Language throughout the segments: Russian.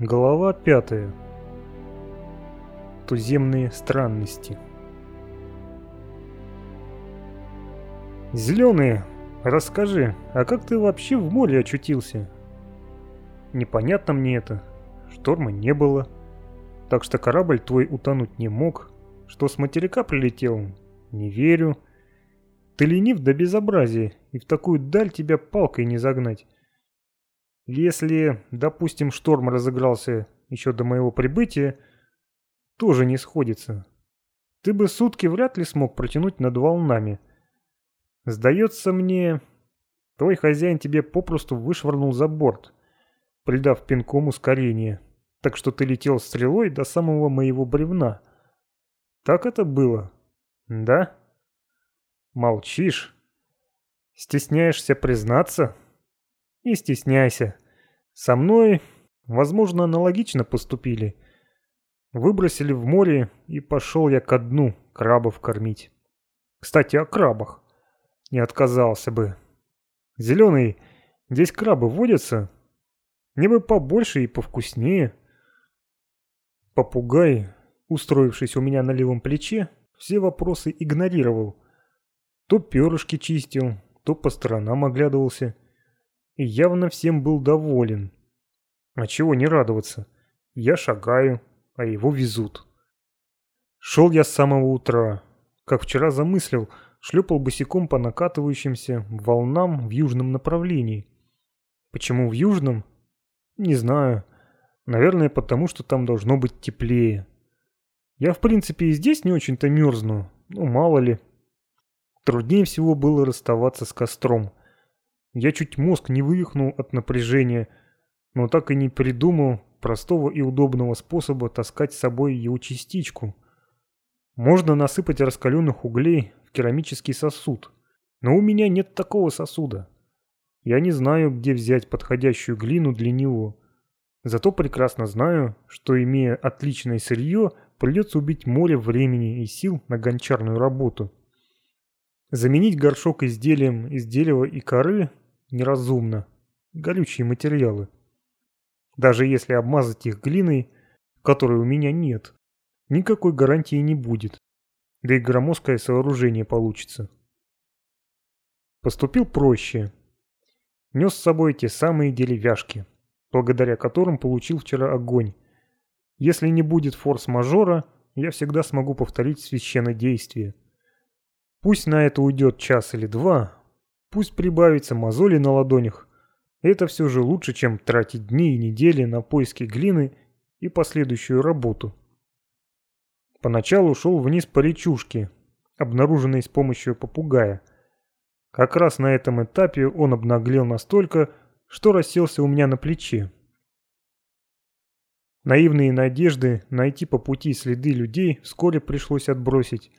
Глава пятая. Туземные странности. Зеленые, расскажи, а как ты вообще в море очутился? Непонятно мне это. Шторма не было. Так что корабль твой утонуть не мог. Что с материка прилетел? Не верю. Ты ленив до безобразия, и в такую даль тебя палкой не загнать. Если, допустим, шторм разыгрался еще до моего прибытия, тоже не сходится. Ты бы сутки вряд ли смог протянуть над волнами. Сдается мне, твой хозяин тебе попросту вышвырнул за борт, придав пинком ускорение, так что ты летел стрелой до самого моего бревна. Так это было, да? Молчишь? Стесняешься признаться? Не стесняйся. Со мной, возможно, аналогично поступили. Выбросили в море, и пошел я ко дну крабов кормить. Кстати, о крабах. Не отказался бы. Зеленый, здесь крабы водятся? Мне бы побольше и повкуснее. Попугай, устроившись у меня на левом плече, все вопросы игнорировал. То перышки чистил, то по сторонам оглядывался и явно всем был доволен. А чего не радоваться? Я шагаю, а его везут. Шел я с самого утра. Как вчера замыслил, шлепал босиком по накатывающимся волнам в южном направлении. Почему в южном? Не знаю. Наверное, потому что там должно быть теплее. Я, в принципе, и здесь не очень-то мерзну. Ну, мало ли. Труднее всего было расставаться с костром. Я чуть мозг не вывихнул от напряжения, но так и не придумал простого и удобного способа таскать с собой его частичку. Можно насыпать раскаленных углей в керамический сосуд, но у меня нет такого сосуда. Я не знаю, где взять подходящую глину для него. Зато прекрасно знаю, что, имея отличное сырье, придется убить море времени и сил на гончарную работу. Заменить горшок изделием из дерева и коры неразумно. Горючие материалы. Даже если обмазать их глиной, которой у меня нет, никакой гарантии не будет. Да и громоздкое сооружение получится. Поступил проще. Нес с собой те самые деревяшки, благодаря которым получил вчера огонь. Если не будет форс-мажора, я всегда смогу повторить священное действие. Пусть на это уйдет час или два, Пусть прибавится мозоли на ладонях. Это все же лучше, чем тратить дни и недели на поиски глины и последующую работу. Поначалу шел вниз по речушке, обнаруженной с помощью попугая. Как раз на этом этапе он обнаглел настолько, что расселся у меня на плече. Наивные надежды найти по пути следы людей вскоре пришлось отбросить.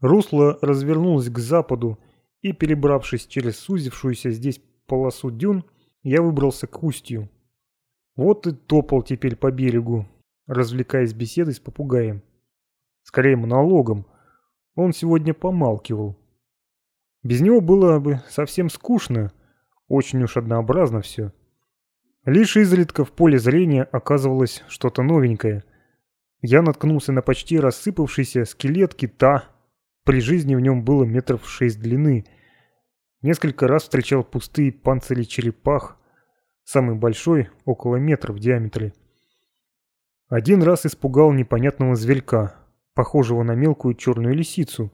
Русло развернулось к западу, и, перебравшись через сузившуюся здесь полосу дюн, я выбрался к устью. Вот и топал теперь по берегу, развлекаясь беседой с попугаем. Скорее монологом. Он сегодня помалкивал. Без него было бы совсем скучно, очень уж однообразно все. Лишь изредка в поле зрения оказывалось что-то новенькое. Я наткнулся на почти рассыпавшийся скелет кита, при жизни в нем было метров шесть длины. Несколько раз встречал пустые панцири черепах, самый большой – около метра в диаметре. Один раз испугал непонятного зверька, похожего на мелкую черную лисицу.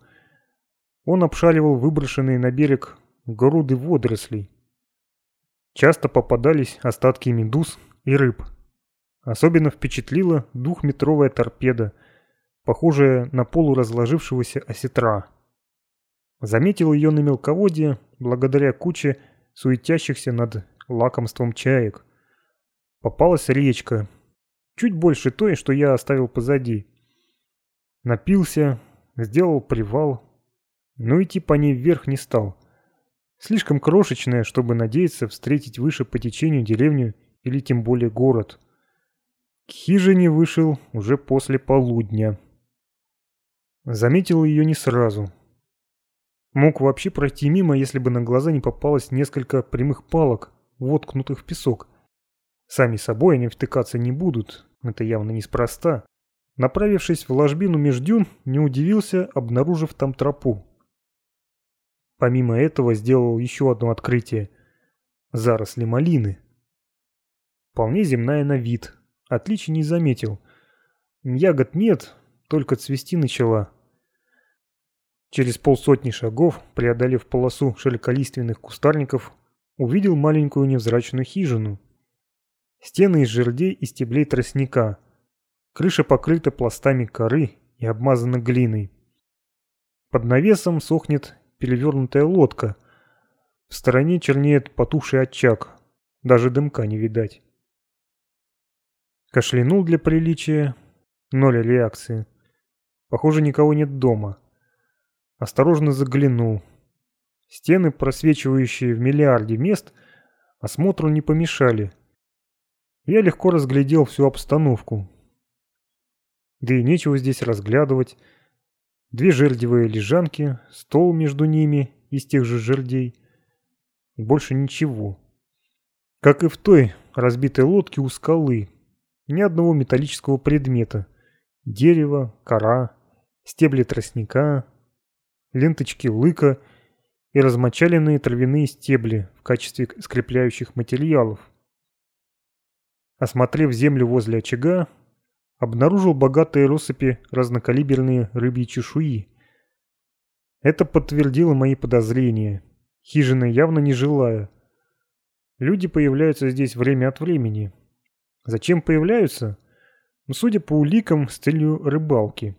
Он обшаривал выброшенные на берег груды водорослей. Часто попадались остатки медуз и рыб. Особенно впечатлила двухметровая торпеда – похожая на полуразложившегося осетра. Заметил ее на мелководье благодаря куче суетящихся над лакомством чаек. Попалась речка, чуть больше той, что я оставил позади. Напился, сделал привал, но идти по ней вверх не стал. Слишком крошечная, чтобы надеяться встретить выше по течению деревню или тем более город. К хижине вышел уже после полудня. Заметил ее не сразу. Мог вообще пройти мимо, если бы на глаза не попалось несколько прямых палок, воткнутых в песок. Сами собой они втыкаться не будут, это явно неспроста. Направившись в ложбину меж дюн, не удивился, обнаружив там тропу. Помимо этого сделал еще одно открытие. Заросли малины. Вполне земная на вид. Отличий не заметил. Ягод нет, только цвести начала. Через полсотни шагов, преодолев полосу широколиственных кустарников, увидел маленькую невзрачную хижину. Стены из жердей и стеблей тростника. Крыша покрыта пластами коры и обмазана глиной. Под навесом сохнет перевернутая лодка. В стороне чернеет потухший очаг. Даже дымка не видать. Кашлянул для приличия. Ноль реакции. Похоже, никого нет дома. Осторожно заглянул. Стены, просвечивающие в миллиарде мест, осмотру не помешали. Я легко разглядел всю обстановку. Да и нечего здесь разглядывать. Две жердевые лежанки, стол между ними из тех же жердей. больше ничего. Как и в той разбитой лодке у скалы. Ни одного металлического предмета. Дерево, кора, стебли тростника, ленточки лыка и размочаленные травяные стебли в качестве скрепляющих материалов. Осмотрев землю возле очага, обнаружил богатые россыпи разнокалиберные рыбьи чешуи. Это подтвердило мои подозрения. Хижина явно не жилая. Люди появляются здесь время от времени. Зачем появляются? Ну, судя по уликам, с целью рыбалки.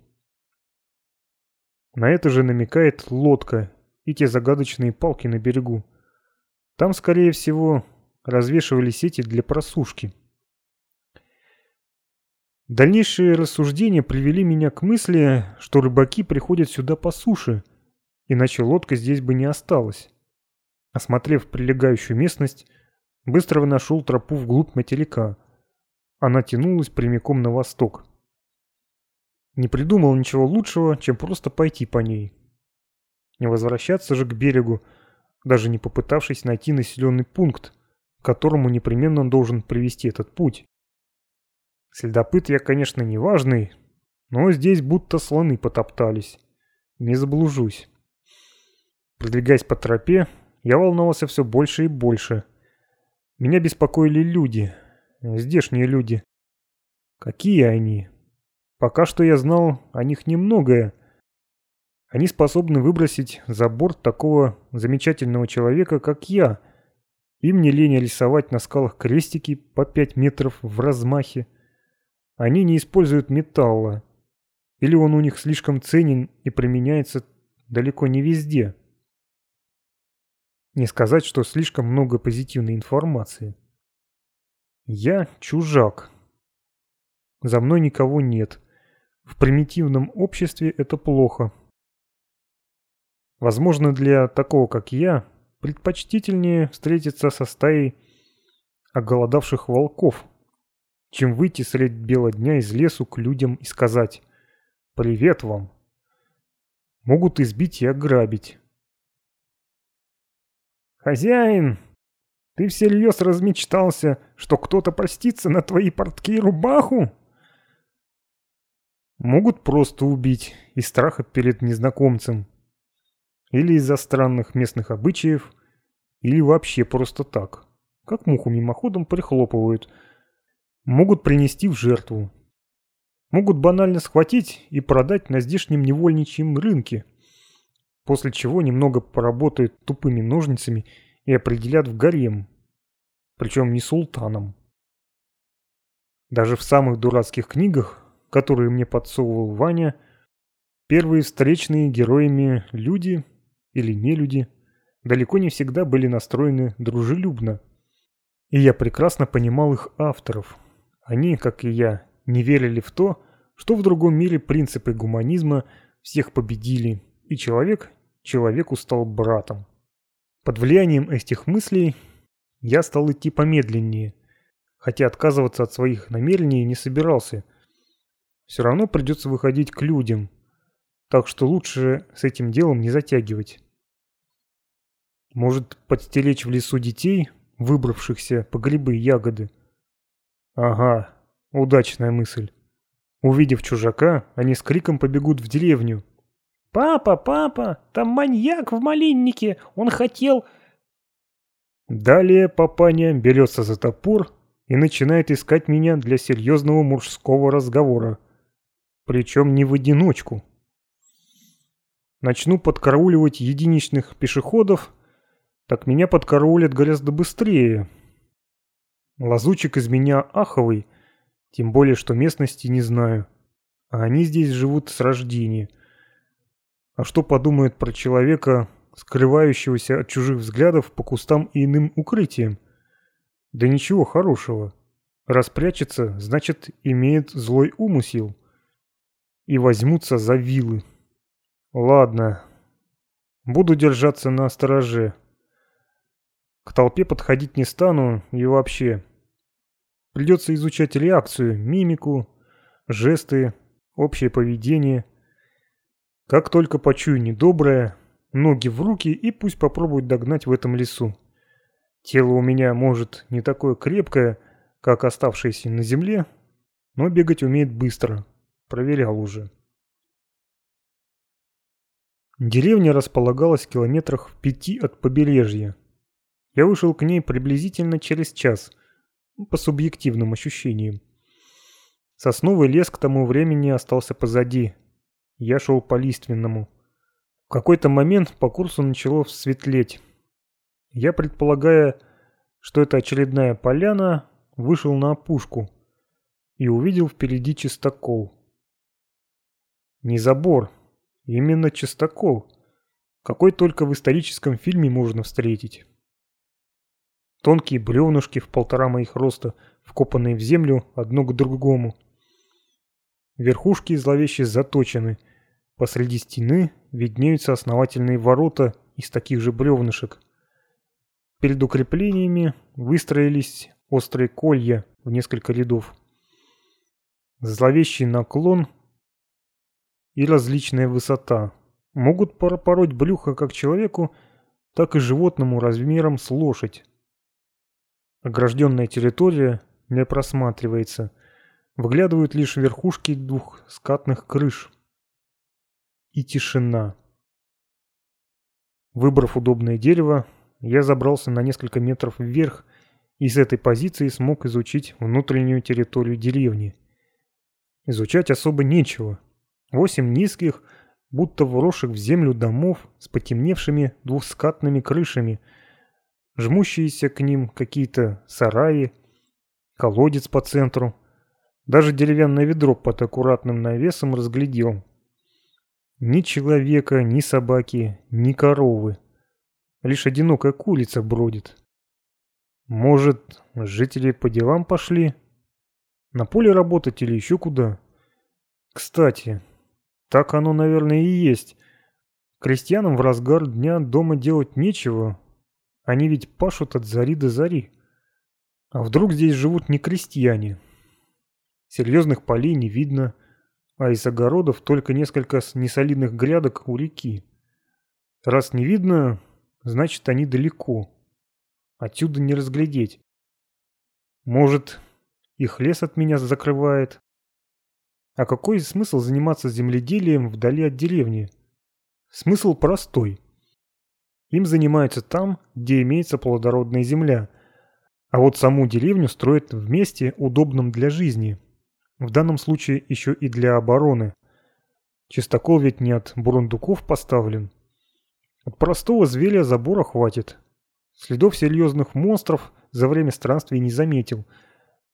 На это же намекает лодка и те загадочные палки на берегу. Там, скорее всего, развешивали сети для просушки. Дальнейшие рассуждения привели меня к мысли, что рыбаки приходят сюда по суше, иначе лодка здесь бы не осталась. Осмотрев прилегающую местность, быстро нашел тропу вглубь материка. Она тянулась прямиком на восток. Не придумал ничего лучшего, чем просто пойти по ней. Не возвращаться же к берегу, даже не попытавшись найти населенный пункт, к которому непременно должен привести этот путь. Следопыт я, конечно, не важный, но здесь будто слоны потоптались. Не заблужусь. Продвигаясь по тропе, я волновался все больше и больше. Меня беспокоили люди, здешние люди. Какие они? Пока что я знал о них немногое. Они способны выбросить за борт такого замечательного человека, как я. Им не лень рисовать на скалах крестики по пять метров в размахе. Они не используют металла. Или он у них слишком ценен и применяется далеко не везде. Не сказать, что слишком много позитивной информации. Я чужак. За мной никого нет. В примитивном обществе это плохо. Возможно, для такого, как я, предпочтительнее встретиться со стаей оголодавших волков, чем выйти средь бела дня из лесу к людям и сказать «Привет вам». Могут избить и ограбить. «Хозяин, ты всерьез размечтался, что кто-то простится на твои портки и рубаху?» Могут просто убить из страха перед незнакомцем. Или из-за странных местных обычаев, или вообще просто так. Как муху мимоходом прихлопывают. Могут принести в жертву. Могут банально схватить и продать на здешнем невольничьем рынке. После чего немного поработают тупыми ножницами и определят в гарем. Причем не султаном. Даже в самых дурацких книгах которые мне подсовывал Ваня, первые встречные героями люди или не люди далеко не всегда были настроены дружелюбно. И я прекрасно понимал их авторов. Они, как и я, не верили в то, что в другом мире принципы гуманизма всех победили, и человек человеку стал братом. Под влиянием этих мыслей я стал идти помедленнее, хотя отказываться от своих намерений не собирался – все равно придется выходить к людям, так что лучше с этим делом не затягивать. Может, подстеречь в лесу детей, выбравшихся по грибы и ягоды, Ага, удачная мысль. Увидев чужака, они с криком побегут в деревню. «Папа, папа, там маньяк в малиннике, он хотел...» Далее папаня берется за топор и начинает искать меня для серьезного мужского разговора. Причем не в одиночку. Начну подкарауливать единичных пешеходов, так меня подкараулят гораздо быстрее. Лазучик из меня аховый, тем более, что местности не знаю. А они здесь живут с рождения. А что подумают про человека, скрывающегося от чужих взглядов по кустам и иным укрытиям? Да ничего хорошего. Распрячется, значит, имеет злой умысел. И возьмутся за вилы. Ладно. Буду держаться на стороже. К толпе подходить не стану и вообще. Придется изучать реакцию, мимику, жесты, общее поведение. Как только почую недоброе, ноги в руки и пусть попробуют догнать в этом лесу. Тело у меня, может, не такое крепкое, как оставшееся на земле, но бегать умеет быстро. Проверял уже. Деревня располагалась в километрах в пяти от побережья. Я вышел к ней приблизительно через час, по субъективным ощущениям. Сосновый лес к тому времени остался позади. Я шел по лиственному. В какой-то момент по курсу начало светлеть. Я, предполагая, что это очередная поляна, вышел на опушку и увидел впереди чистокол. Не забор, именно чистокол. Какой только в историческом фильме можно встретить. Тонкие бревнышки в полтора моих роста, вкопанные в землю одно к другому. Верхушки зловеще заточены. Посреди стены виднеются основательные ворота из таких же бревнышек. Перед укреплениями выстроились острые колья в несколько рядов. Зловещий наклон и различная высота могут пропороть брюхо как человеку, так и животному размером с лошадь. Огражденная территория не просматривается. Выглядывают лишь верхушки двух скатных крыш. И тишина. Выбрав удобное дерево, я забрался на несколько метров вверх и с этой позиции смог изучить внутреннюю территорию деревни. Изучать особо нечего. Восемь низких, будто вросших в землю домов с потемневшими двухскатными крышами – жмущиеся к ним какие-то сараи, колодец по центру. Даже деревянное ведро под аккуратным навесом разглядел. Ни человека, ни собаки, ни коровы. Лишь одинокая курица бродит. Может, жители по делам пошли? На поле работать или еще куда? Кстати, так оно, наверное, и есть. Крестьянам в разгар дня дома делать нечего, они ведь пашут от зари до зари. А вдруг здесь живут не крестьяне? Серьезных полей не видно, а из огородов только несколько несолидных грядок у реки. Раз не видно, значит они далеко. Отсюда не разглядеть. Может, их лес от меня закрывает? А какой смысл заниматься земледелием вдали от деревни? Смысл простой. Им занимаются там, где имеется плодородная земля. А вот саму деревню строят в месте, удобном для жизни. В данном случае еще и для обороны. Чистокол ведь не от бурундуков поставлен. От простого зверя забора хватит. Следов серьезных монстров за время странствий не заметил,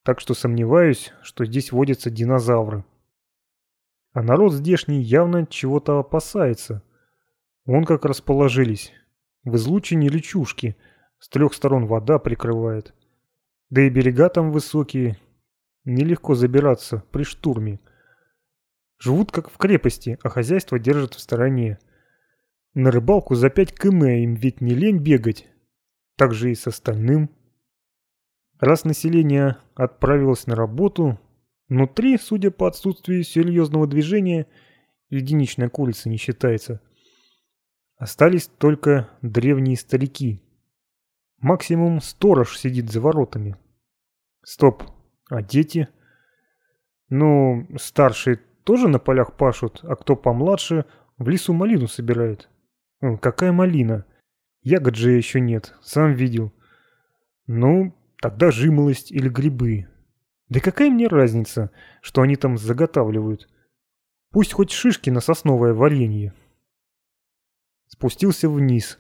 так что сомневаюсь, что здесь водятся динозавры. А народ здешний явно чего-то опасается. Вон как расположились. В излучине речушки, с трех сторон вода прикрывает. Да и берега там высокие, нелегко забираться при штурме. Живут как в крепости, а хозяйство держат в стороне. На рыбалку за пять км им ведь не лень бегать. Так же и с остальным. Раз население отправилось на работу, внутри, судя по отсутствию серьезного движения, единичная курица не считается – Остались только древние старики. Максимум сторож сидит за воротами. Стоп, А дети? Ну, старшие тоже на полях пашут, а кто помладше в лесу малину собирает. Какая малина? Ягод же еще нет, сам видел. Ну, тогда жимолость или грибы. Да какая мне разница, что они там заготавливают? Пусть хоть шишки на сосновое варенье. Спустился вниз.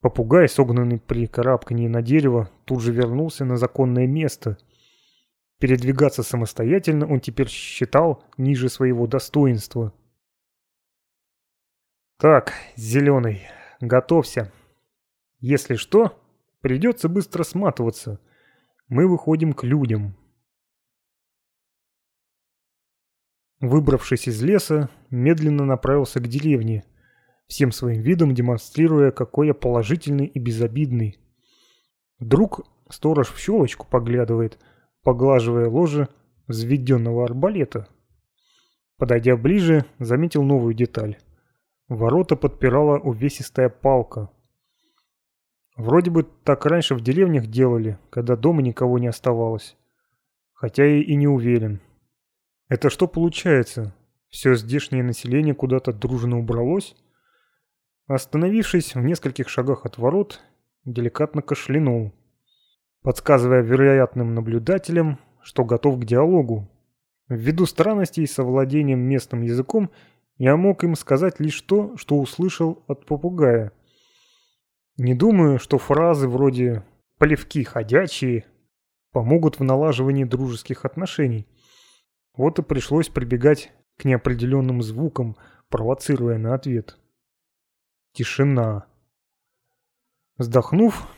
Попугай, согнанный при карабкании на дерево, тут же вернулся на законное место. Передвигаться самостоятельно он теперь считал ниже своего достоинства. «Так, зеленый, готовься. Если что, придется быстро сматываться. Мы выходим к людям». Выбравшись из леса, медленно направился к деревне, всем своим видом демонстрируя, какой я положительный и безобидный. Вдруг сторож в щелочку поглядывает, поглаживая ложе взведенного арбалета. Подойдя ближе, заметил новую деталь. Ворота подпирала увесистая палка. Вроде бы так раньше в деревнях делали, когда дома никого не оставалось. Хотя и, и не уверен. Это что получается? Все здешнее население куда-то дружно убралось? Остановившись в нескольких шагах от ворот, деликатно кашлянул, подсказывая вероятным наблюдателям, что готов к диалогу. Ввиду странностей с овладением местным языком, я мог им сказать лишь то, что услышал от попугая. Не думаю, что фразы вроде «полевки ходячие» помогут в налаживании дружеских отношений. Вот и пришлось прибегать к неопределенным звукам, провоцируя на ответ. Тишина. Вздохнув,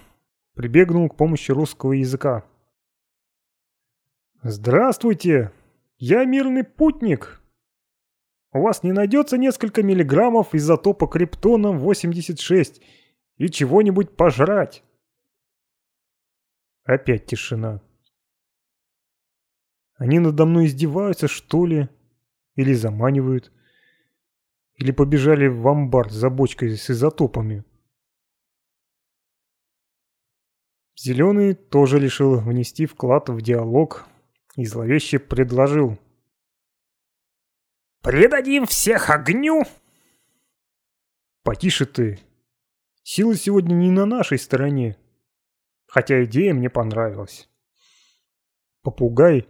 прибегнул к помощи русского языка. «Здравствуйте! Я мирный путник. У вас не найдется несколько миллиграммов изотопа криптоном 86 и чего-нибудь пожрать?» Опять тишина. Они надо мной издеваются, что ли? Или заманивают? Или побежали в амбар за бочкой с изотопами? Зеленый тоже решил внести вклад в диалог и зловеще предложил. «Предадим всех огню!» «Потише ты. Силы сегодня не на нашей стороне. Хотя идея мне понравилась». Попугай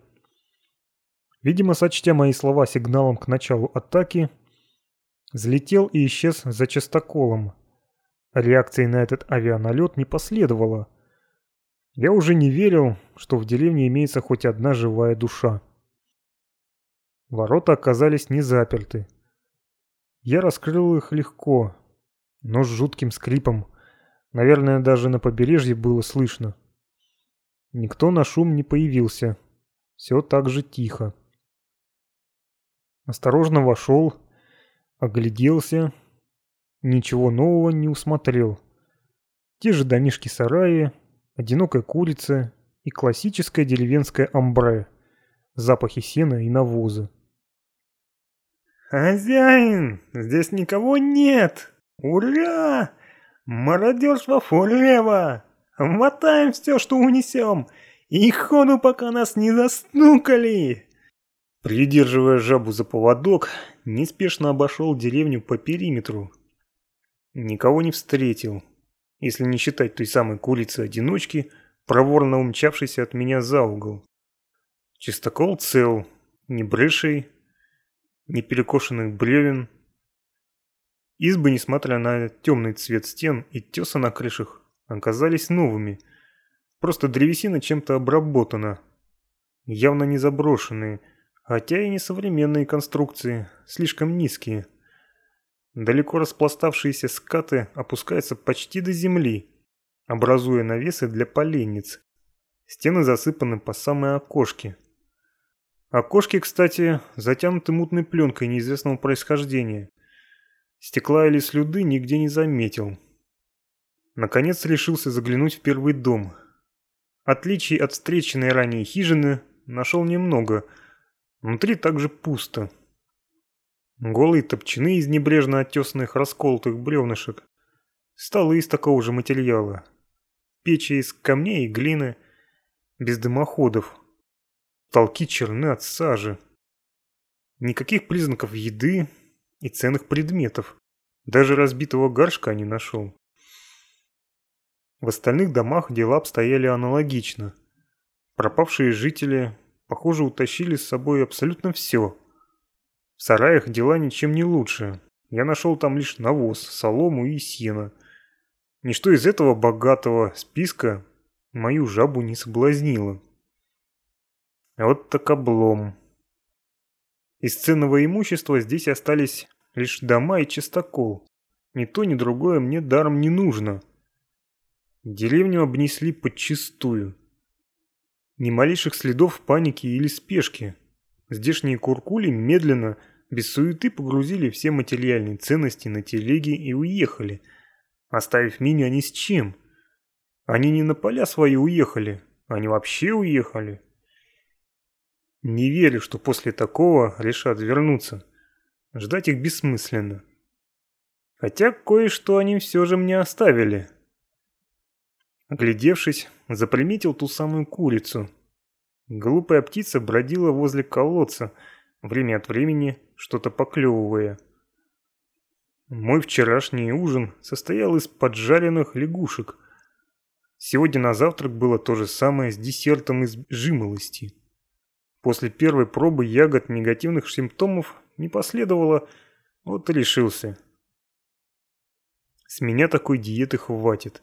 Видимо, сочтя мои слова сигналом к началу атаки, взлетел и исчез за частоколом. Реакции на этот авианалет не последовало. Я уже не верил, что в деревне имеется хоть одна живая душа. Ворота оказались не заперты. Я раскрыл их легко, но с жутким скрипом. Наверное, даже на побережье было слышно. Никто на шум не появился. Все так же тихо. Осторожно вошел, огляделся. Ничего нового не усмотрел. Те же домишки-сараи, одинокая курица и классическое деревенское амбре. Запахи сена и навоза. «Хозяин, здесь никого нет! Ура! Мародерство форева! Мотаем все, что унесем, и ходу, пока нас не застукали!» Придерживая жабу за поводок, неспешно обошел деревню по периметру. Никого не встретил, если не считать той самой курицы-одиночки, проворно умчавшейся от меня за угол. Чистокол цел, ни брешей, ни перекошенных бревен. Избы, несмотря на темный цвет стен и теса на крышах, оказались новыми. Просто древесина чем-то обработана. Явно не заброшенные – хотя и несовременные конструкции, слишком низкие. Далеко распластавшиеся скаты опускаются почти до земли, образуя навесы для поленниц. Стены засыпаны по самые окошки. Окошки, кстати, затянуты мутной пленкой неизвестного происхождения. Стекла или слюды нигде не заметил. Наконец решился заглянуть в первый дом. Отличий от встреченной ранее хижины нашел немного – Внутри также пусто. Голые топчаны из небрежно оттесанных расколотых бревнышек. Столы из такого же материала. Печи из камней и глины. Без дымоходов. Потолки черны от сажи. Никаких признаков еды и ценных предметов. Даже разбитого горшка не нашел. В остальных домах дела обстояли аналогично. Пропавшие жители, похоже, утащили с собой абсолютно все. В сараях дела ничем не лучше. Я нашел там лишь навоз, солому и сено. Ничто из этого богатого списка мою жабу не соблазнило. Вот так облом. Из ценного имущества здесь остались лишь дома и чистокол. Ни то, ни другое мне даром не нужно. Деревню обнесли подчистую. Ни малейших следов паники или спешки. Здешние куркули медленно, без суеты погрузили все материальные ценности на телеги и уехали, оставив меня ни с чем. Они не на поля свои уехали, они вообще уехали. Не верю, что после такого решат вернуться. Ждать их бессмысленно. Хотя кое-что они все же мне оставили. Оглядевшись, заприметил ту самую курицу. Глупая птица бродила возле колодца, время от времени что-то поклевывая. Мой вчерашний ужин состоял из поджаренных лягушек. Сегодня на завтрак было то же самое с десертом из жимолости. После первой пробы ягод негативных симптомов не последовало, вот и решился. С меня такой диеты хватит.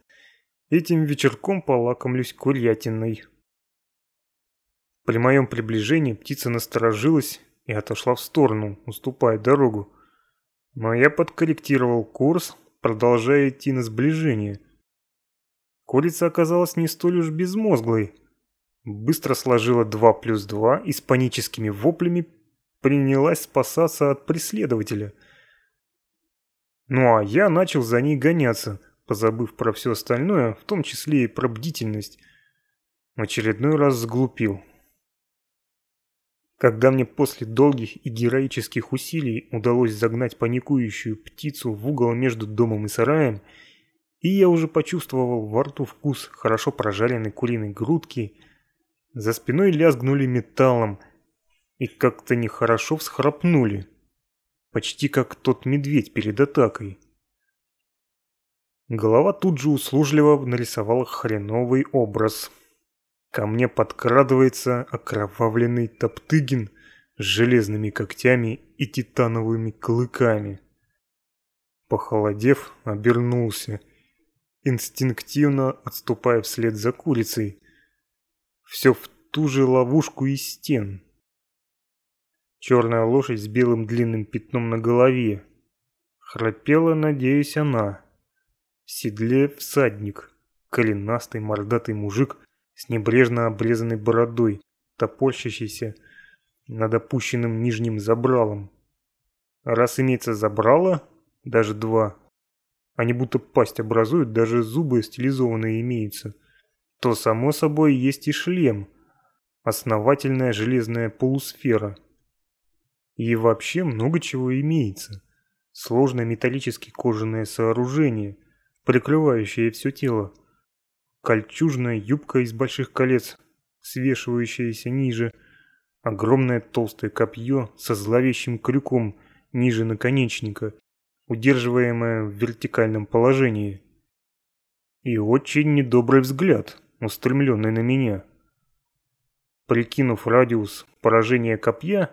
Этим вечерком полакомлюсь курятиной. При моем приближении птица насторожилась и отошла в сторону, уступая дорогу. Но я подкорректировал курс, продолжая идти на сближение. Курица оказалась не столь уж безмозглой быстро сложила 2 плюс 2 и с паническими воплями принялась спасаться от преследователя. Ну а я начал за ней гоняться, позабыв про все остальное, в том числе и про бдительность. В очередной раз сглупил. Когда мне после долгих и героических усилий удалось загнать паникующую птицу в угол между домом и сараем, и я уже почувствовал во рту вкус хорошо прожаренной куриной грудки – за спиной лязгнули металлом и как-то нехорошо всхрапнули. Почти как тот медведь перед атакой. Голова тут же услужливо нарисовала хреновый образ. Ко мне подкрадывается окровавленный Топтыгин с железными когтями и титановыми клыками. Похолодев, обернулся, инстинктивно отступая вслед за курицей, все в ту же ловушку из стен. Черная лошадь с белым длинным пятном на голове. Храпела, надеюсь, она. В седле всадник, коренастый мордатый мужик с небрежно обрезанной бородой, топорщащийся над опущенным нижним забралом. раз имеется забрало, даже два, они будто пасть образуют, даже зубы стилизованные имеются – то само собой есть и шлем, основательная железная полусфера. И вообще много чего имеется. Сложное металлическое кожаное сооружение, прикрывающее все тело. Кольчужная юбка из больших колец, свешивающаяся ниже. Огромное толстое копье со зловещим крюком ниже наконечника, удерживаемое в вертикальном положении. И очень недобрый взгляд, устремленный на меня. Прикинув радиус поражения копья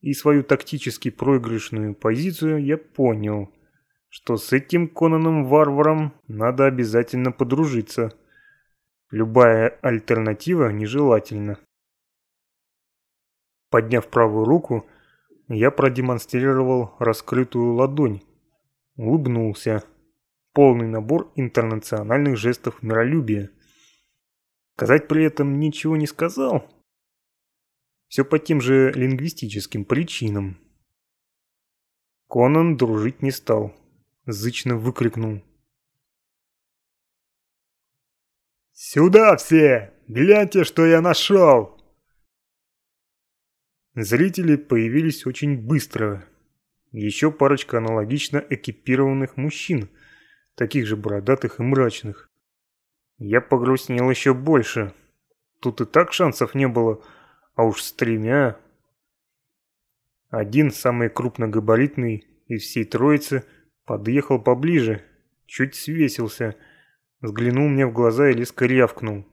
и свою тактически проигрышную позицию, я понял, что с этим Конаном-варваром надо обязательно подружиться. Любая альтернатива нежелательна. Подняв правую руку, я продемонстрировал раскрытую ладонь. Улыбнулся. Полный набор интернациональных жестов миролюбия. Сказать при этом ничего не сказал. Все по тем же лингвистическим причинам. Конан дружить не стал. Зычно выкрикнул. «Сюда все! Гляньте, что я нашел!» Зрители появились очень быстро. Еще парочка аналогично экипированных мужчин, таких же бородатых и мрачных. Я погрустнел еще больше. Тут и так шансов не было, а уж с тремя. Один, самый крупногабаритный из всей троицы, подъехал поближе, чуть свесился, взглянул мне в глаза и резко рявкнул.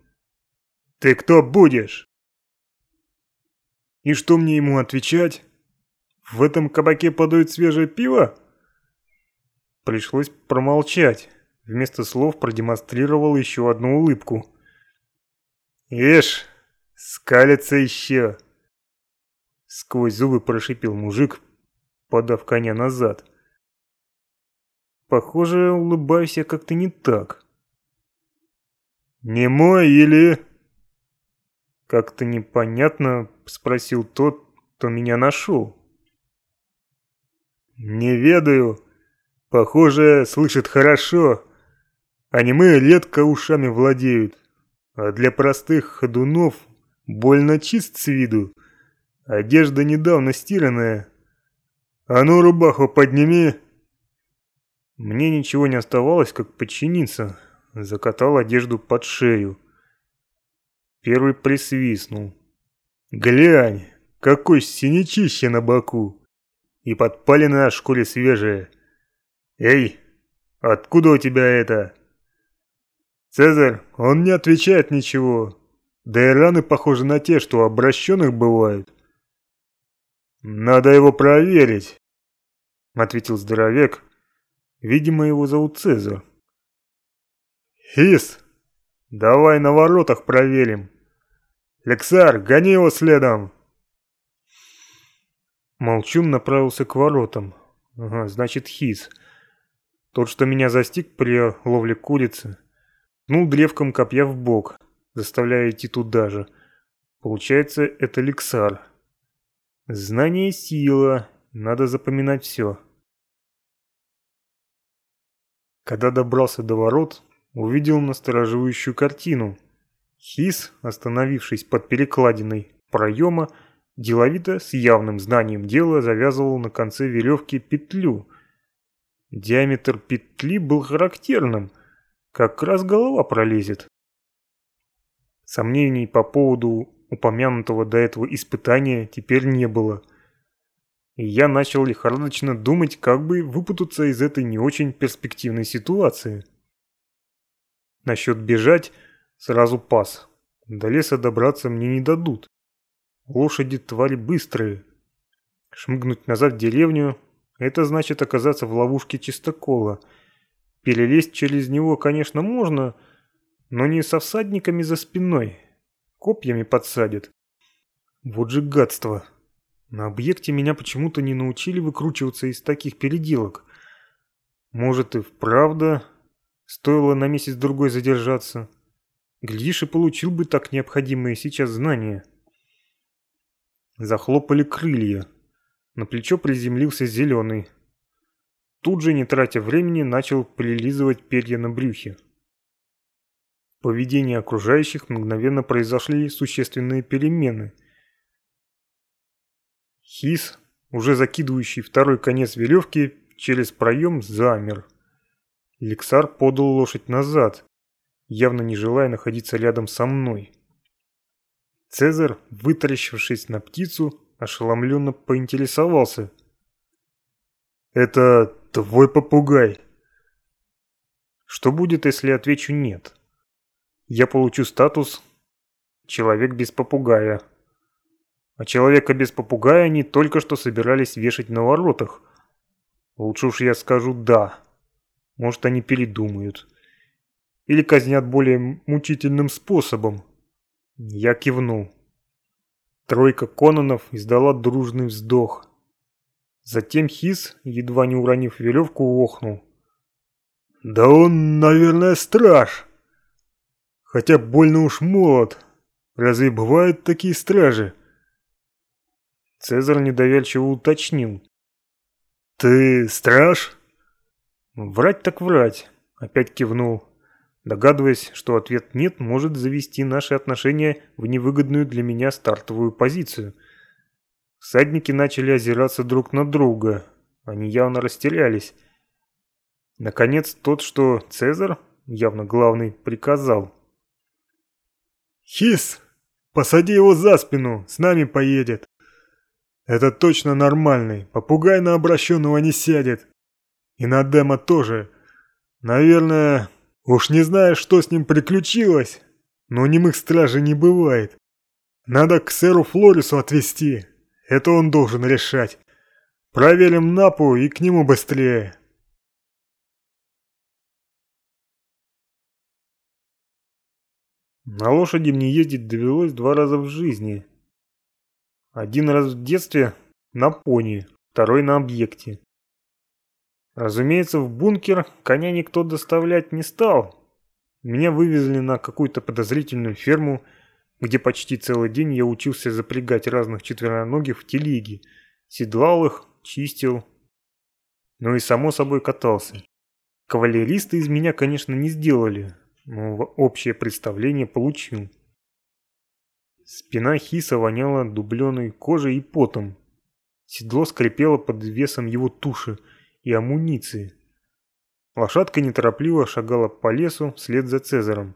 «Ты кто будешь?» «И что мне ему отвечать? В этом кабаке подают свежее пиво?» Пришлось промолчать. Вместо слов продемонстрировал еще одну улыбку. «Ишь, скалится еще!» Сквозь зубы прошипел мужик, подав коня назад. Похоже, улыбаюсь я как-то не так. «Не мой или...» Как-то непонятно спросил тот, кто меня нашел. «Не ведаю. Похоже, слышит хорошо. Аниме редко ушами владеют, а для простых ходунов больно чист с виду. Одежда недавно стиранная. А ну, рубаху подними!» Мне ничего не оставалось, как подчиниться. Закатал одежду под шею. Первый присвистнул. «Глянь, какой синячище на боку! И подпалины на шкуре свежие! Эй, откуда у тебя это?» «Цезарь, он не отвечает ничего. Да и раны похожи на те, что у обращенных бывают». «Надо его проверить», — ответил здоровяк, Видимо, его зовут Цезарь. «Хис, давай на воротах проверим. Лексар, гони его следом!» Молчун направился к воротам. Ага, значит, Хис. Тот, что меня застиг при ловле курицы, ну древком копья в бок, заставляя идти туда же. Получается, это Лексар. Знание – сила, надо запоминать все. Когда добрался до ворот, увидел настораживающую картину. Хис, остановившись под перекладиной проема, деловито с явным знанием дела завязывал на конце веревки петлю. Диаметр петли был характерным, как раз голова пролезет. Сомнений по поводу упомянутого до этого испытания теперь не было – и я начал лихорадочно думать, как бы выпутаться из этой не очень перспективной ситуации. Насчет бежать сразу пас. До леса добраться мне не дадут. Лошади твари быстрые. Шмыгнуть назад в деревню – это значит оказаться в ловушке чистокола. Перелезть через него, конечно, можно, но не со всадниками за спиной. Копьями подсадят. Вот же гадство. На объекте меня почему-то не научили выкручиваться из таких переделок. Может и вправду стоило на месяц-другой задержаться. Глядишь, и получил бы так необходимые сейчас знания. Захлопали крылья. На плечо приземлился зеленый. Тут же, не тратя времени, начал прилизывать перья на брюхе. В поведении окружающих мгновенно произошли существенные перемены – Хис, уже закидывающий второй конец веревки, через проем замер. Лексар подал лошадь назад, явно не желая находиться рядом со мной. Цезарь, вытаращившись на птицу, ошеломленно поинтересовался. «Это твой попугай?» Что будет, если отвечу «нет»? Я получу статус «человек без попугая», а человека без попугая они только что собирались вешать на воротах. Лучше уж я скажу «да». Может, они передумают. Или казнят более мучительным способом. Я кивнул. Тройка Кононов издала дружный вздох. Затем Хис, едва не уронив веревку, охнул. «Да он, наверное, страж. Хотя больно уж молод. Разве бывают такие стражи?» Цезарь недоверчиво уточнил. «Ты страж?» «Врать так врать», — опять кивнул, догадываясь, что ответ «нет» может завести наши отношения в невыгодную для меня стартовую позицию. Всадники начали озираться друг на друга, они явно растерялись. Наконец, тот, что Цезарь, явно главный, приказал. «Хис, посади его за спину, с нами поедет. Это точно нормальный, попугай на обращенного не сядет. И на Дема тоже. Наверное, уж не знаю, что с ним приключилось, но немых стражей не бывает. Надо к сэру Флорису отвезти, это он должен решать. Проверим Напу и к нему быстрее. На лошади мне ездить довелось два раза в жизни. Один раз в детстве на пони, второй на объекте. Разумеется, в бункер коня никто доставлять не стал. Меня вывезли на какую-то подозрительную ферму, где почти целый день я учился запрягать разных четвероногих в телеги, седлал их, чистил, ну и само собой катался. Кавалеристы из меня, конечно, не сделали, но общее представление получил. Спина Хиса воняла дубленой кожей и потом. Седло скрипело под весом его туши и амуниции. Лошадка неторопливо шагала по лесу вслед за Цезаром.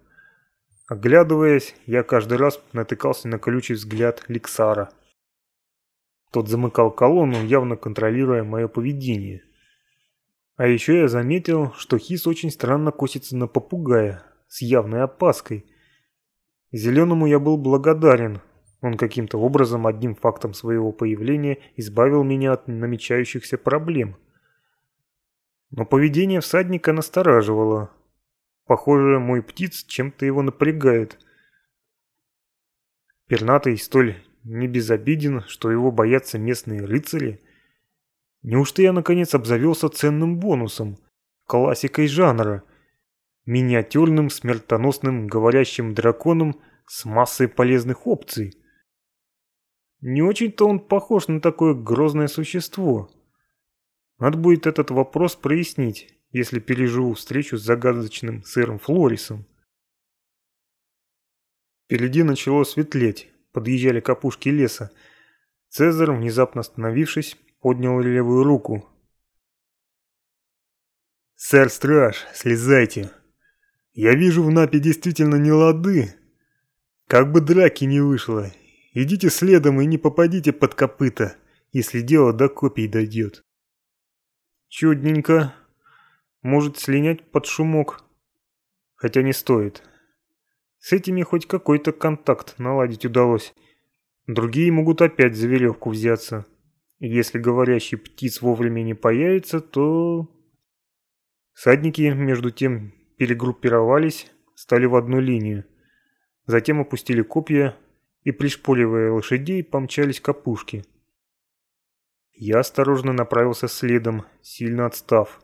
Оглядываясь, я каждый раз натыкался на колючий взгляд Ликсара. Тот замыкал колонну, явно контролируя мое поведение. А еще я заметил, что Хис очень странно косится на попугая, с явной опаской. Зеленому я был благодарен. Он каким-то образом одним фактом своего появления избавил меня от намечающихся проблем. Но поведение всадника настораживало. Похоже, мой птиц чем-то его напрягает. Пернатый столь не безобиден, что его боятся местные рыцари. Неужто я наконец обзавелся ценным бонусом, классикой жанра – миниатюрным смертоносным говорящим драконом с массой полезных опций. Не очень-то он похож на такое грозное существо. Надо будет этот вопрос прояснить, если переживу встречу с загадочным сэром Флорисом. Впереди начало светлеть, подъезжали к леса. Цезарь, внезапно остановившись, поднял левую руку. «Сэр-страж, слезайте!» Я вижу в Напе действительно не лады. Как бы драки не вышло. Идите следом и не попадите под копыта, если дело до копий дойдет. Чудненько. Может слинять под шумок. Хотя не стоит. С этими хоть какой-то контакт наладить удалось. Другие могут опять за веревку взяться. если говорящий птиц вовремя не появится, то... Садники, между тем, перегруппировались, стали в одну линию. Затем опустили копья и, пришполивая лошадей, помчались к опушке. Я осторожно направился следом, сильно отстав.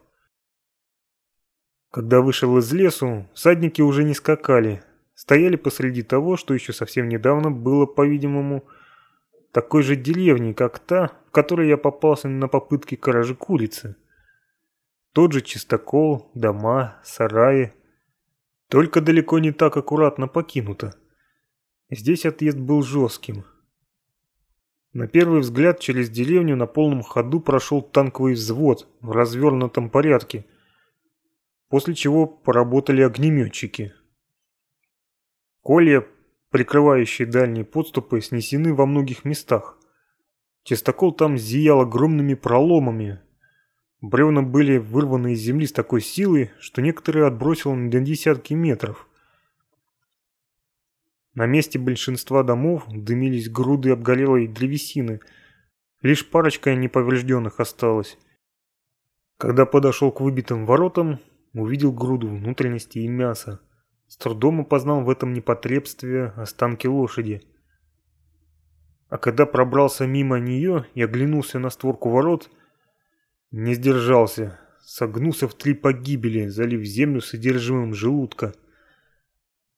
Когда вышел из лесу, всадники уже не скакали, стояли посреди того, что еще совсем недавно было, по-видимому, такой же деревней, как та, в которой я попался на попытке кражи курицы. Тот же чистокол, дома, сараи. Только далеко не так аккуратно покинуто. Здесь отъезд был жестким. На первый взгляд через деревню на полном ходу прошел танковый взвод в развернутом порядке, после чего поработали огнеметчики. Колья, прикрывающие дальние подступы, снесены во многих местах. Чистокол там зиял огромными проломами, Бревна были вырваны из земли с такой силой, что некоторые отбросило на десятки метров. На месте большинства домов дымились груды обгорелой древесины. Лишь парочка неповрежденных осталась. Когда подошел к выбитым воротам, увидел груду внутренности и мяса. С трудом опознал в этом непотребстве останки лошади. А когда пробрался мимо нее и оглянулся на створку ворот – не сдержался, согнулся в три погибели, залив землю содержимым желудка.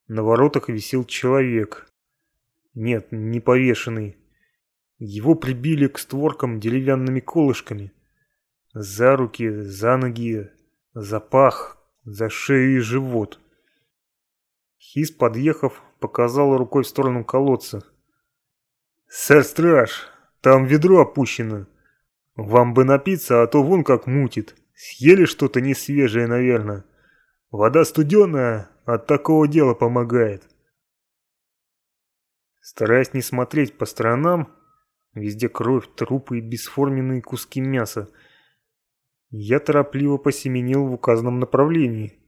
На воротах висел человек. Нет, не повешенный. Его прибили к створкам деревянными колышками. За руки, за ноги, за пах, за шею и живот. Хис, подъехав, показал рукой в сторону колодца. «Сэр-страж, там ведро опущено. Вам бы напиться, а то вон как мутит. Съели что-то несвежее, наверное. Вода студеная, от такого дела помогает. Стараясь не смотреть по сторонам, везде кровь, трупы и бесформенные куски мяса, я торопливо посеменил в указанном направлении.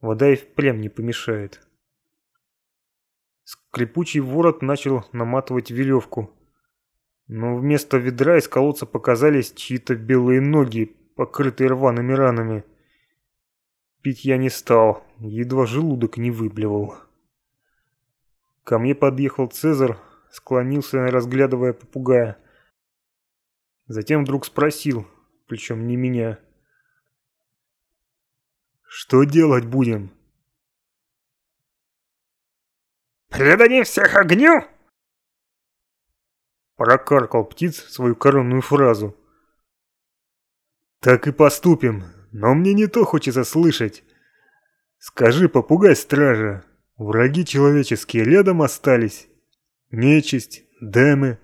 Вода и впрямь не помешает. Скрипучий ворот начал наматывать веревку. Но вместо ведра из колодца показались чьи-то белые ноги, покрытые рваными ранами. Пить я не стал, едва желудок не выблевал. Ко мне подъехал Цезарь, склонился, разглядывая попугая. Затем вдруг спросил, причем не меня. «Что делать будем?» «Предадим всех огню?» Прокаркал птиц свою коронную фразу. «Так и поступим, но мне не то хочется слышать. Скажи, попугай стража, враги человеческие рядом остались? Нечисть, демы?»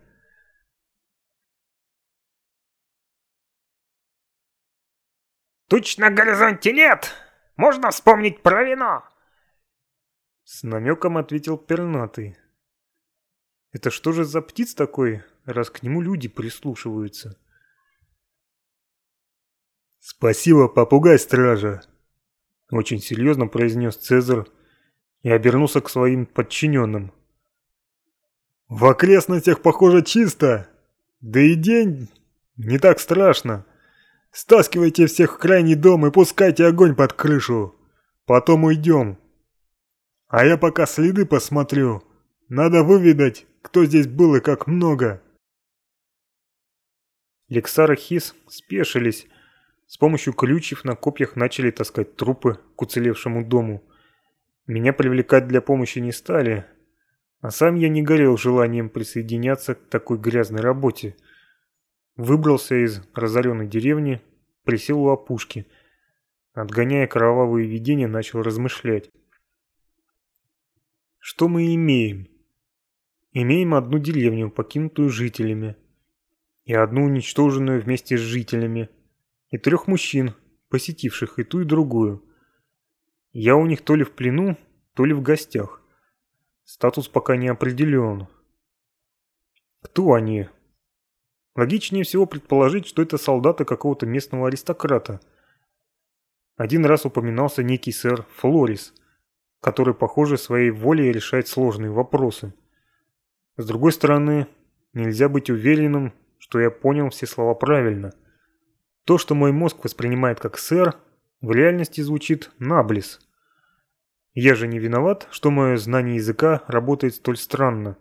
«Туч на горизонте нет! Можно вспомнить про вино!» С намеком ответил пернатый. Это что же за птиц такой, раз к нему люди прислушиваются? «Спасибо, попугай-стража!» Очень серьезно произнес Цезарь и обернулся к своим подчиненным. «В окрестностях, похоже, чисто. Да и день не так страшно. Стаскивайте всех в крайний дом и пускайте огонь под крышу. Потом уйдем. А я пока следы посмотрю. Надо выведать, кто здесь был и как много. Лексар и Хис спешились. С помощью ключев на копьях начали таскать трупы к уцелевшему дому. Меня привлекать для помощи не стали. А сам я не горел желанием присоединяться к такой грязной работе. Выбрался из разоренной деревни, присел у опушки. Отгоняя кровавые видения, начал размышлять. Что мы имеем? Имеем одну деревню, покинутую жителями, и одну уничтоженную вместе с жителями, и трех мужчин, посетивших и ту, и другую. Я у них то ли в плену, то ли в гостях. Статус пока не определен. Кто они? Логичнее всего предположить, что это солдаты какого-то местного аристократа. Один раз упоминался некий сэр Флорис, который, похоже, своей волей решает сложные вопросы. С другой стороны, нельзя быть уверенным, что я понял все слова правильно. То, что мой мозг воспринимает как «сэр», в реальности звучит «наблис». Я же не виноват, что мое знание языка работает столь странно.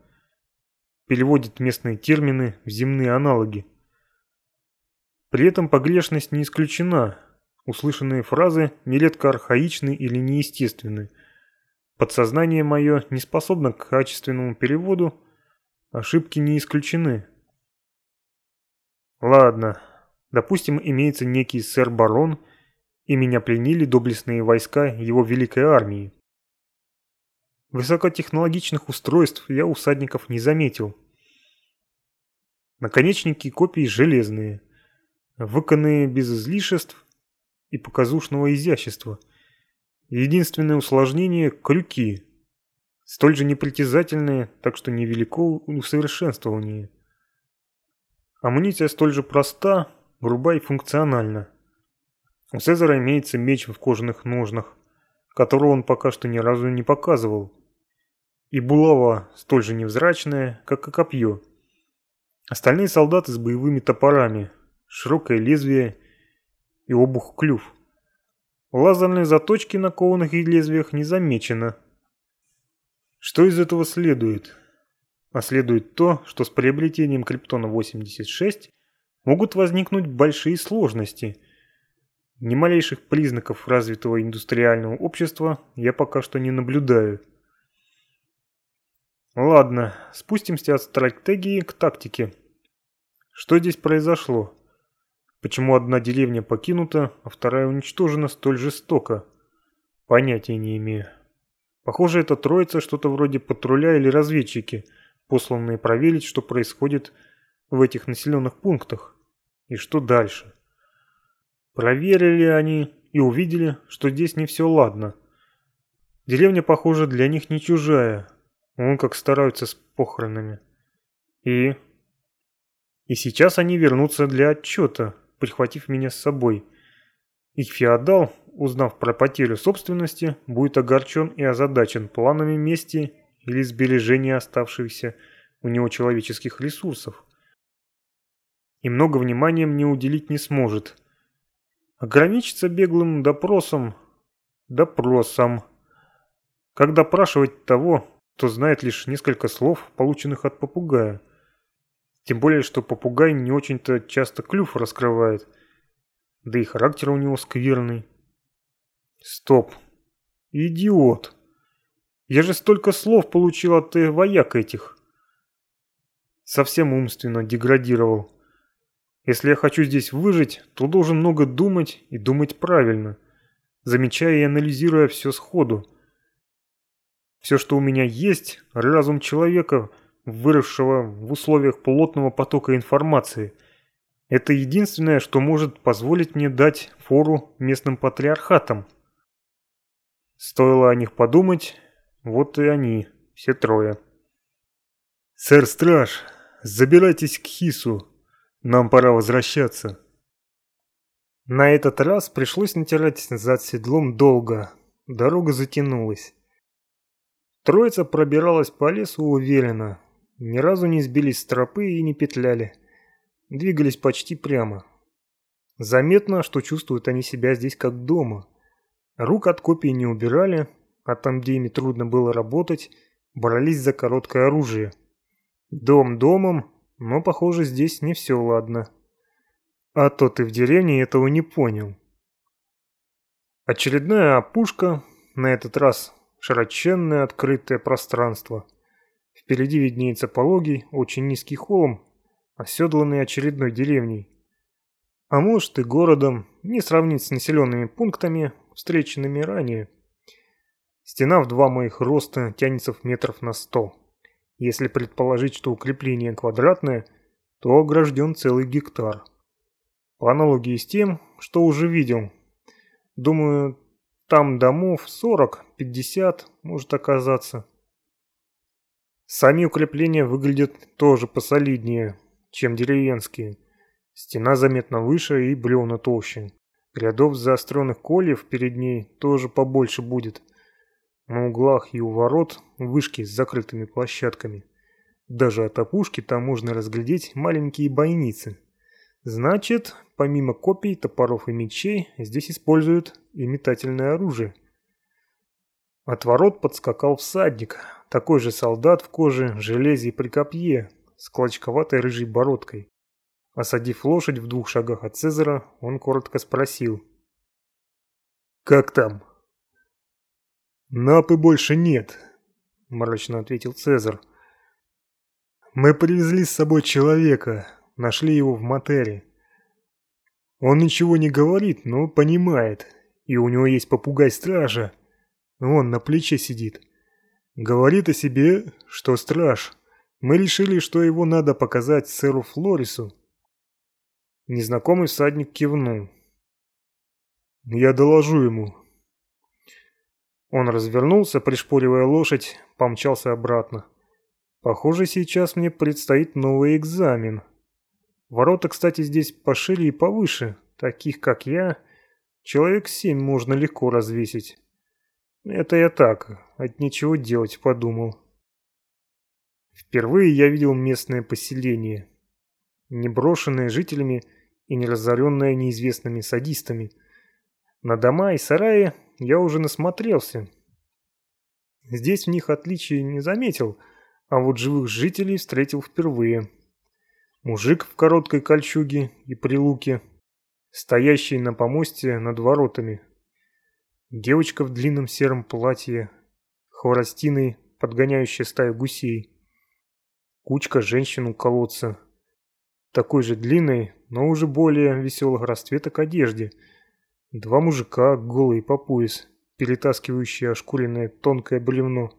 Переводит местные термины в земные аналоги. При этом погрешность не исключена. Услышанные фразы нередко архаичны или неестественны. Подсознание мое не способно к качественному переводу, ошибки не исключены. Ладно, допустим, имеется некий сэр-барон, и меня пленили доблестные войска его великой армии. Высокотехнологичных устройств я у всадников не заметил. Наконечники копий железные, выканные без излишеств и показушного изящества – Единственное усложнение – крюки. Столь же непритязательные, так что невелико усовершенствование. Амуниция столь же проста, груба и функциональна. У Цезаря имеется меч в кожаных ножнах, которого он пока что ни разу не показывал. И булава столь же невзрачная, как и копье. Остальные солдаты с боевыми топорами, широкое лезвие и обух-клюв – Лазерной заточки на кованых лезвиях не замечено. Что из этого следует? А следует то, что с приобретением Криптона-86 могут возникнуть большие сложности. Ни малейших признаков развитого индустриального общества я пока что не наблюдаю. Ладно, спустимся от стратегии к тактике. Что здесь произошло? Почему одна деревня покинута, а вторая уничтожена столь жестоко? Понятия не имею. Похоже, это троица что-то вроде патруля или разведчики, посланные проверить, что происходит в этих населенных пунктах. И что дальше? Проверили они и увидели, что здесь не все ладно. Деревня, похоже, для них не чужая. Он как стараются похоронами. И... И сейчас они вернутся для отчета, прихватив меня с собой. Их феодал, узнав про потерю собственности, будет огорчен и озадачен планами мести или сбережения оставшихся у него человеческих ресурсов. И много внимания мне уделить не сможет. Ограничиться беглым допросом... Допросом. Как допрашивать того, кто знает лишь несколько слов, полученных от попугая? Тем более, что попугай не очень-то часто клюв раскрывает. Да и характер у него скверный. Стоп. Идиот. Я же столько слов получил от э, вояк этих. Совсем умственно деградировал. Если я хочу здесь выжить, то должен много думать и думать правильно, замечая и анализируя все сходу. Все, что у меня есть, разум человека, выросшего в условиях плотного потока информации. Это единственное, что может позволить мне дать фору местным патриархатам. Стоило о них подумать, вот и они, все трое. «Сэр Страж, забирайтесь к Хису. Нам пора возвращаться». На этот раз пришлось натирать зад седлом долго. Дорога затянулась. Троица пробиралась по лесу уверенно. Ни разу не сбились с тропы и не петляли. Двигались почти прямо. Заметно, что чувствуют они себя здесь как дома. Рук от копий не убирали, а там, где ими трудно было работать, брались за короткое оружие. Дом домом, но, похоже, здесь не все ладно. А то ты в деревне этого не понял. Очередная опушка, на этот раз широченное открытое пространство. Впереди виднеется пологий, очень низкий холм, оседланный очередной деревней. А может и городом, не сравнить с населенными пунктами, встреченными ранее. Стена в два моих роста тянется в метров на сто. Если предположить, что укрепление квадратное, то огражден целый гектар. По аналогии с тем, что уже видел. Думаю, там домов 40-50 может оказаться. Сами укрепления выглядят тоже посолиднее, чем деревенские. Стена заметно выше и бревна толще. Рядов заостренных кольев перед ней тоже побольше будет. На углах и у ворот вышки с закрытыми площадками. Даже от опушки там можно разглядеть маленькие бойницы. Значит, помимо копий, топоров и мечей, здесь используют и метательное оружие. От ворот подскакал всадник, такой же солдат в коже, железе и при копье, с клочковатой рыжей бородкой. Осадив лошадь в двух шагах от Цезара, он коротко спросил. «Как там?» «Напы больше нет», — мрачно ответил Цезарь. «Мы привезли с собой человека, нашли его в мотере. Он ничего не говорит, но понимает, и у него есть попугай-стража. Он на плече сидит. Говорит о себе, что страж. Мы решили, что его надо показать сэру Флорису». Незнакомый всадник кивнул. «Я доложу ему», он развернулся, пришпоривая лошадь, помчался обратно. Похоже, сейчас мне предстоит новый экзамен. Ворота, кстати, здесь пошире и повыше. Таких, как я, человек семь можно легко развесить. Это я так, от нечего делать подумал. Впервые я видел местное поселение. Не брошенное жителями и не разоренное неизвестными садистами. На дома и сараи я уже насмотрелся. Здесь в них отличий не заметил, а вот живых жителей встретил впервые. Мужик в короткой кольчуге и прилуке, стоящий на помосте над воротами. Девочка в длинном сером платье, хворостиной, подгоняющая стаю гусей. Кучка женщин у колодца. Такой же длинной, но уже более веселых расцветок одежде – Два мужика, голые по пояс, перетаскивающие ошкуренное тонкое бревно.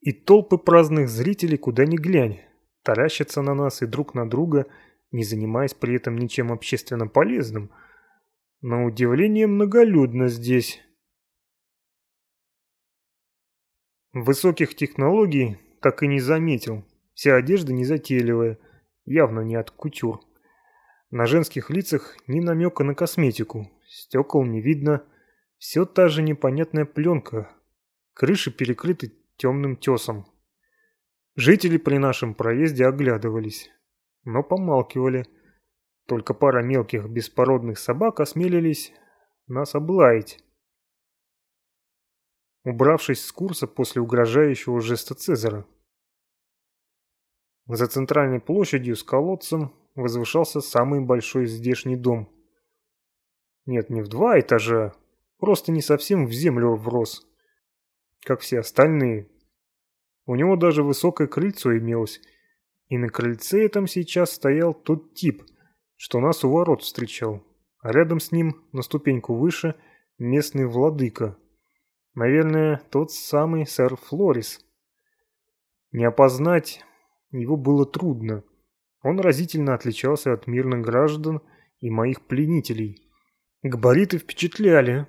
И толпы праздных зрителей куда ни глянь, таращатся на нас и друг на друга, не занимаясь при этом ничем общественно полезным. На удивление многолюдно здесь. Высоких технологий так и не заметил. Вся одежда незатейливая, явно не от кутюр. На женских лицах ни намека на косметику, стекол не видно, все та же непонятная пленка, крыши перекрыты темным тесом. Жители при нашем проезде оглядывались, но помалкивали. Только пара мелких беспородных собак осмелились нас облаять. Убравшись с курса после угрожающего жеста Цезара. За центральной площадью с колодцем возвышался самый большой здешний дом. Нет, не в два этажа, просто не совсем в землю врос, как все остальные. У него даже высокое крыльцо имелось, и на крыльце этом сейчас стоял тот тип, что нас у ворот встречал, а рядом с ним, на ступеньку выше, местный владыка. Наверное, тот самый сэр Флорис. Не опознать его было трудно. Он разительно отличался от мирных граждан и моих пленителей. Габариты впечатляли.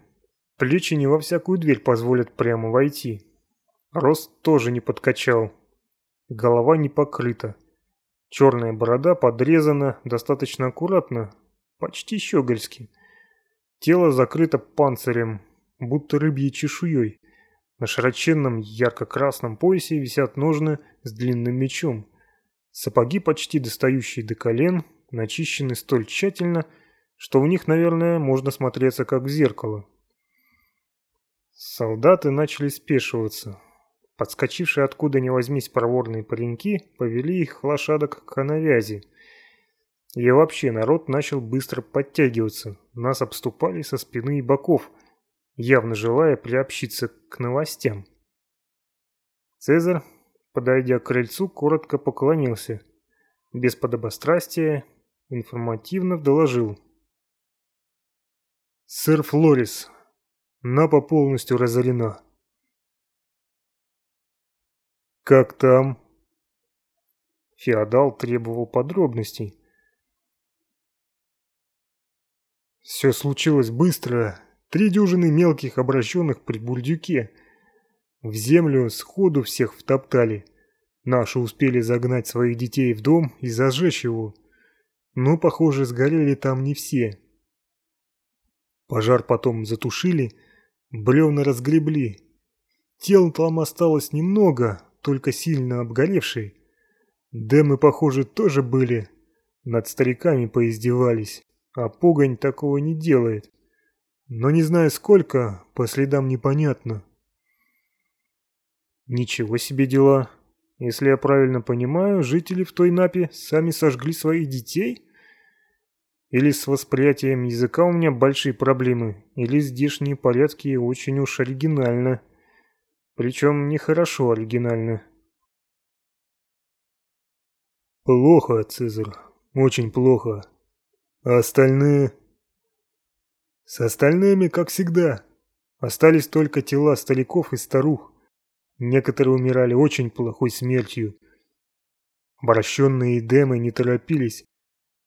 Плечи не во всякую дверь позволят прямо войти. Рост тоже не подкачал. Голова не покрыта. Черная борода подрезана достаточно аккуратно, почти щегольски. Тело закрыто панцирем, будто рыбьей чешуей. На широченном ярко-красном поясе висят ножны с длинным мечом. Сапоги, почти достающие до колен, начищены столь тщательно, что в них, наверное, можно смотреться как в зеркало. Солдаты начали спешиваться. Подскочившие откуда ни возьмись проворные пареньки повели их лошадок к навязи. И вообще народ начал быстро подтягиваться. Нас обступали со спины и боков, явно желая приобщиться к новостям. Цезарь, подойдя к крыльцу, коротко поклонился. Без подобострастия информативно доложил. «Сэр Флорис, Напа полностью разорена». «Как там?» Феодал требовал подробностей. Все случилось быстро. Три дюжины мелких обращенных при бурдюке. В землю сходу всех втоптали. Наши успели загнать своих детей в дом и зажечь его. Но, похоже, сгорели там не все. Пожар потом затушили, бревна разгребли. Тел там осталось немного, только сильно обгоревший. Дэмы, похоже, тоже были. Над стариками поиздевались, а погонь такого не делает. Но не знаю сколько, по следам непонятно. Ничего себе дела. Если я правильно понимаю, жители в той напе сами сожгли своих детей? Или с восприятием языка у меня большие проблемы, или здешние порядки очень уж оригинально. Причем нехорошо оригинально. Плохо, Цезарь. Очень плохо. А остальные... С остальными, как всегда. Остались только тела стариков и старух. Некоторые умирали очень плохой смертью. Обращенные демы не торопились.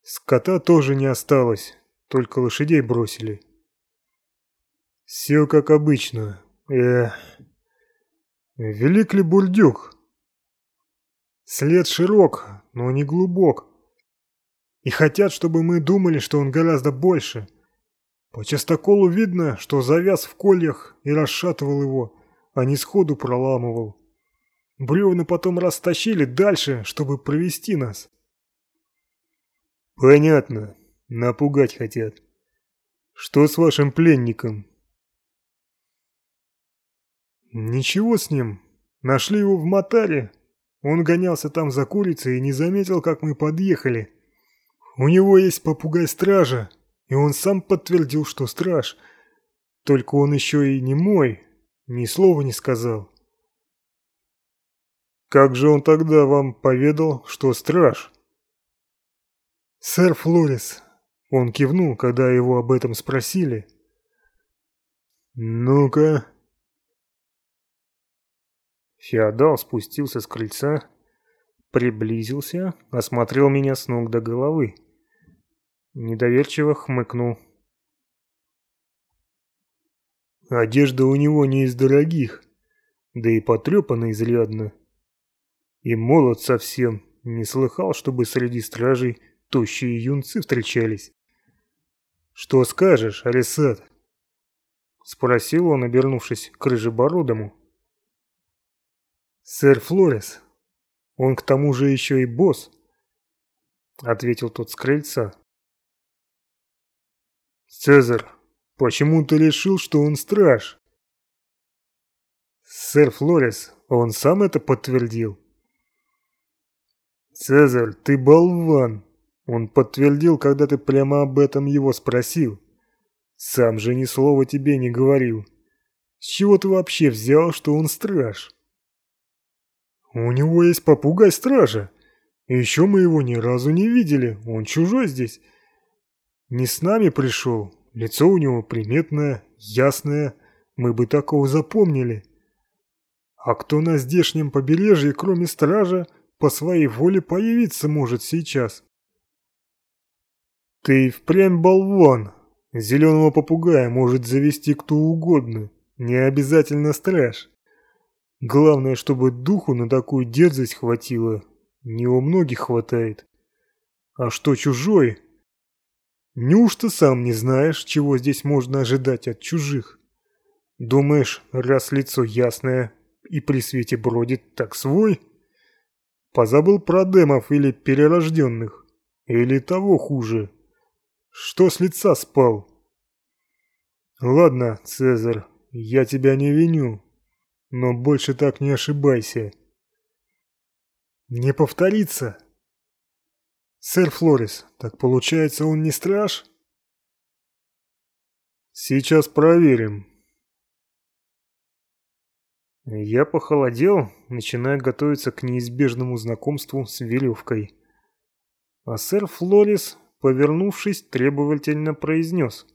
Скота тоже не осталось, только лошадей бросили. Все как обычно. Эх... Велик ли бурдюк? След широк, но не глубок. И хотят, чтобы мы думали, что он гораздо больше. По частоколу видно, что завяз в кольях и расшатывал его, а не сходу проламывал. Бревна потом растащили дальше, чтобы провести нас. Понятно. Напугать хотят. Что с вашим пленником? Ничего с ним. Нашли его в Матаре. Он гонялся там за курицей и не заметил, как мы подъехали. У него есть попугай-стража, и он сам подтвердил, что страж. Только он еще и не мой, ни слова не сказал. Как же он тогда вам поведал, что страж? Сэр Флорис. Он кивнул, когда его об этом спросили. Ну-ка, Феодал спустился с крыльца, приблизился, осмотрел меня с ног до головы. Недоверчиво хмыкнул. Одежда у него не из дорогих, да и потрепана изрядно. И молод совсем. Не слыхал, чтобы среди стражей тощие юнцы встречались. «Что скажешь, Алисат?» Спросил он, обернувшись к рыжебородому. «Сэр Флорес, он к тому же еще и босс», — ответил тот с крыльца. «Цезарь, почему ты решил, что он страж?» «Сэр Флорес, он сам это подтвердил». «Цезарь, ты болван!» Он подтвердил, когда ты прямо об этом его спросил. Сам же ни слова тебе не говорил. С чего ты вообще взял, что он страж? У него есть попугай стража. Еще мы его ни разу не видели, он чужой здесь. Не с нами пришел, лицо у него приметное, ясное, мы бы такого запомнили. А кто на здешнем побережье, кроме стража, по своей воле появиться может сейчас? Ты впрямь болван. Зеленого попугая может завести кто угодно, не обязательно страж. Главное, чтобы духу на такую дерзость хватило. Не у многих хватает. А что чужой? Неужто сам не знаешь, чего здесь можно ожидать от чужих? Думаешь, раз лицо ясное и при свете бродит, так свой? Позабыл про демов или перерожденных? Или того хуже? Что с лица спал? Ладно, Цезарь, я тебя не виню, но больше так не ошибайся. Не повторится. Сэр Флорис, так получается он не страж? Сейчас проверим. Я похолодел, начиная готовиться к неизбежному знакомству с веревкой. А сэр Флорис повернувшись, требовательно произнес.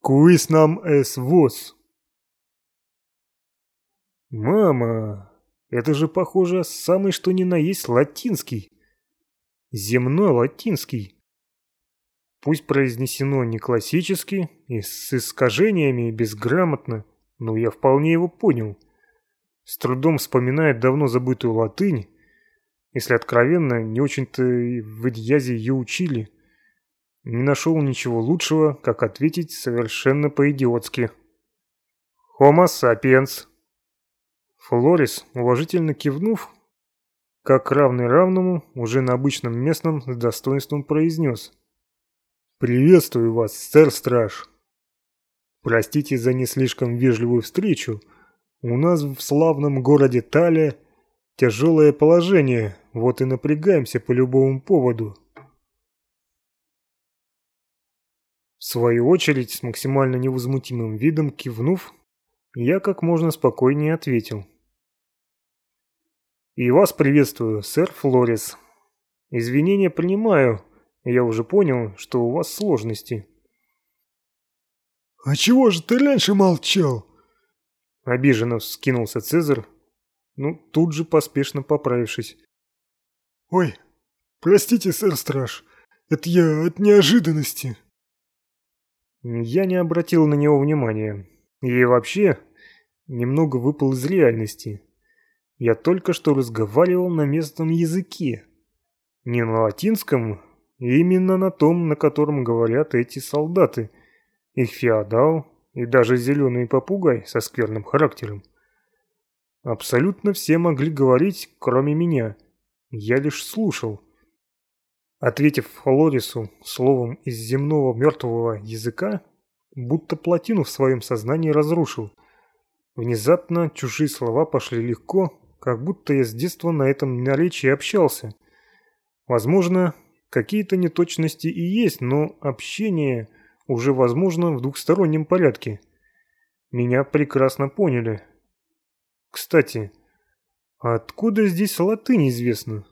«Куис нам эс вос». «Мама, это же, похоже, самый что ни на есть латинский. Земной латинский. Пусть произнесено не классически и с искажениями и безграмотно, но я вполне его понял. С трудом вспоминает давно забытую латынь, если откровенно, не очень-то в Идьязе ее учили. Не нашел ничего лучшего, как ответить совершенно по-идиотски. «Homo sapiens». Флорис, уважительно кивнув, как равный равному, уже на обычном местном с достоинством произнес. «Приветствую вас, сэр-страж. Простите за не слишком вежливую встречу. У нас в славном городе Талия тяжелое положение, вот и напрягаемся по любому поводу. В свою очередь, с максимально невозмутимым видом кивнув, я как можно спокойнее ответил. «И вас приветствую, сэр Флорис. Извинения принимаю, я уже понял, что у вас сложности». «А чего же ты раньше молчал?» Обиженно вскинулся Цезарь, ну, тут же поспешно поправившись. «Ой, простите, сэр-страж, это я от неожиданности». Я не обратил на него внимания. И вообще, немного выпал из реальности. Я только что разговаривал на местном языке. Не на латинском, именно на том, на котором говорят эти солдаты. Их феодал и даже зеленый попугай со скверным характером. Абсолютно все могли говорить, кроме меня. Я лишь слушал. Ответив Лорису словом из земного мертвого языка, будто плотину в своем сознании разрушил. Внезапно чужие слова пошли легко, как будто я с детства на этом наречии общался. Возможно, какие-то неточности и есть, но общение уже возможно в двухстороннем порядке. Меня прекрасно поняли. Кстати, откуда здесь латынь известна?